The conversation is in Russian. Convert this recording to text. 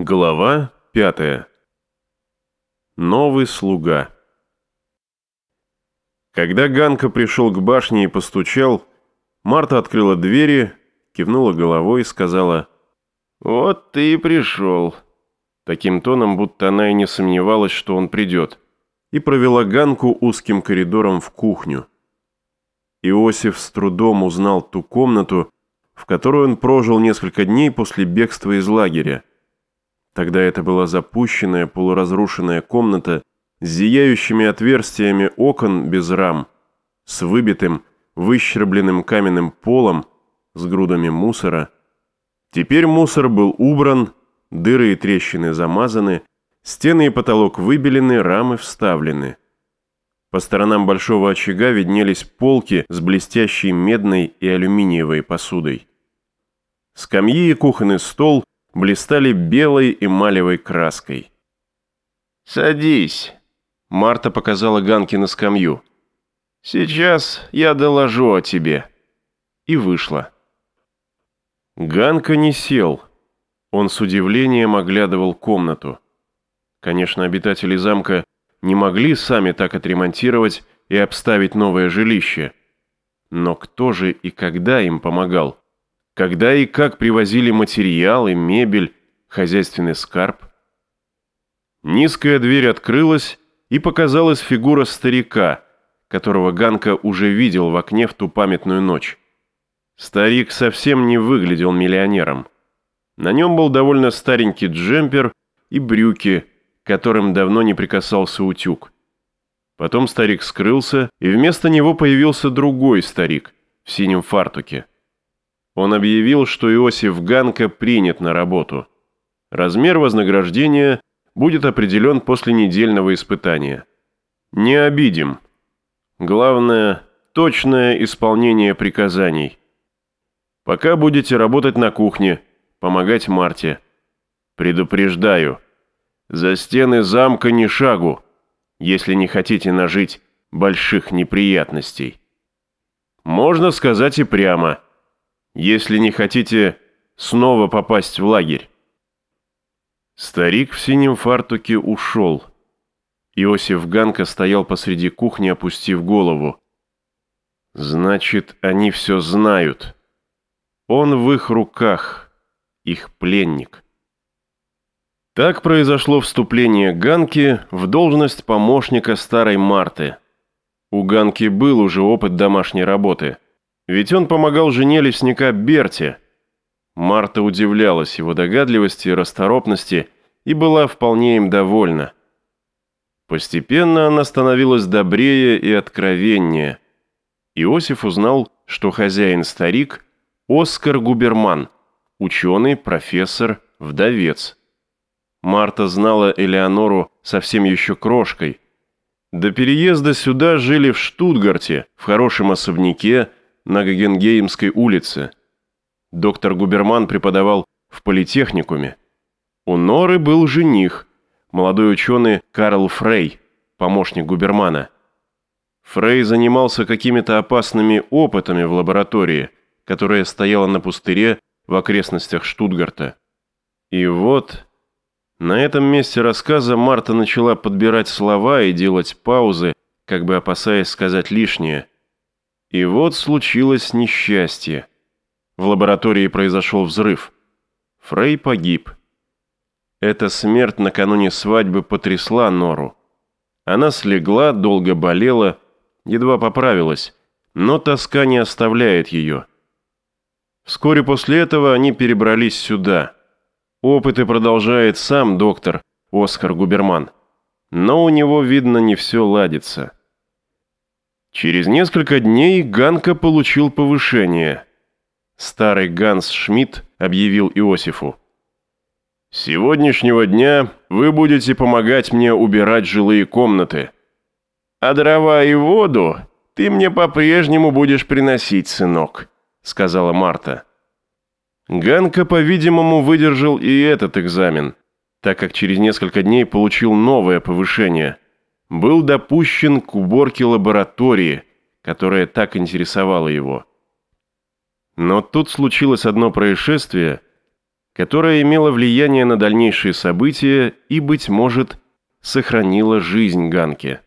Глава пятая. Новый слуга. Когда Ганка пришел к башне и постучал, Марта открыла двери, кивнула головой и сказала «Вот ты и пришел». Таким тоном, будто она и не сомневалась, что он придет, и провела Ганку узким коридором в кухню. Иосиф с трудом узнал ту комнату, в которой он прожил несколько дней после бегства из лагеря. Тогда это была запущенная, полуразрушенная комната с зияющими отверстиями окон без рам, с выбитым, выщербленным каменным полом, с грудами мусора. Теперь мусор был убран, дыры и трещины замазаны, стены и потолок выбелены, рамы вставлены. По сторонам большого очага виднелись полки с блестящей медной и алюминиевой посудой. Скамьи и кухонный стол блистали белой эмалевой краской. «Садись», — Марта показала Ганке на скамью. «Сейчас я доложу о тебе». И вышла. Ганка не сел. Он с удивлением оглядывал комнату. Конечно, обитатели замка не могли сами так отремонтировать и обставить новое жилище. Но кто же и когда им помогал? Когда и как привозили материалы, мебель, хозяйственный скарб. Низкая дверь открылась, и показалась фигура старика, которого Ганка уже видел в окне в ту памятную ночь. Старик совсем не выглядел миллионером. На нем был довольно старенький джемпер и брюки, которым давно не прикасался утюг. Потом старик скрылся, и вместо него появился другой старик в синем фартуке. Он объявил, что Иосиф Ганка принят на работу. Размер вознаграждения будет определен после недельного испытания. Не обидим. Главное – точное исполнение приказаний. Пока будете работать на кухне, помогать Марте. Предупреждаю, за стены замка ни шагу, если не хотите нажить больших неприятностей. Можно сказать и прямо – если не хотите снова попасть в лагерь. Старик в синем фартуке ушел. Иосиф Ганка стоял посреди кухни, опустив голову. Значит, они все знают. Он в их руках, их пленник. Так произошло вступление Ганки в должность помощника старой Марты. У Ганки был уже опыт домашней работы – ведь он помогал жене лесника Берти. Марта удивлялась его догадливости и расторопности и была вполне им довольна. Постепенно она становилась добрее и откровеннее. Иосиф узнал, что хозяин-старик – Оскар Губерман, ученый, профессор, вдовец. Марта знала Элеонору совсем еще крошкой. До переезда сюда жили в Штутгарте, в хорошем особняке – на Гагенгеймской улице. Доктор Губерман преподавал в политехникуме. У Норы был жених, молодой ученый Карл Фрей, помощник Губермана. Фрей занимался какими-то опасными опытами в лаборатории, которая стояла на пустыре в окрестностях Штутгарта. И вот на этом месте рассказа Марта начала подбирать слова и делать паузы, как бы опасаясь сказать лишнее – и вот случилось несчастье. В лаборатории произошел взрыв. Фрей погиб. Эта смерть накануне свадьбы потрясла Нору. Она слегла, долго болела, едва поправилась, но тоска не оставляет ее. Вскоре после этого они перебрались сюда. Опыты продолжает сам доктор Оскар Губерман. Но у него, видно, не все ладится. Через несколько дней Ганка получил повышение. Старый Ганс Шмидт объявил Иосифу. «С сегодняшнего дня вы будете помогать мне убирать жилые комнаты. А дрова и воду ты мне по-прежнему будешь приносить, сынок», — сказала Марта. Ганка, по-видимому, выдержал и этот экзамен, так как через несколько дней получил новое повышение — был допущен к уборке лаборатории, которая так интересовала его. Но тут случилось одно происшествие, которая имела влияние на дальнейшие события и, быть может, сохранила жизнь Ганке.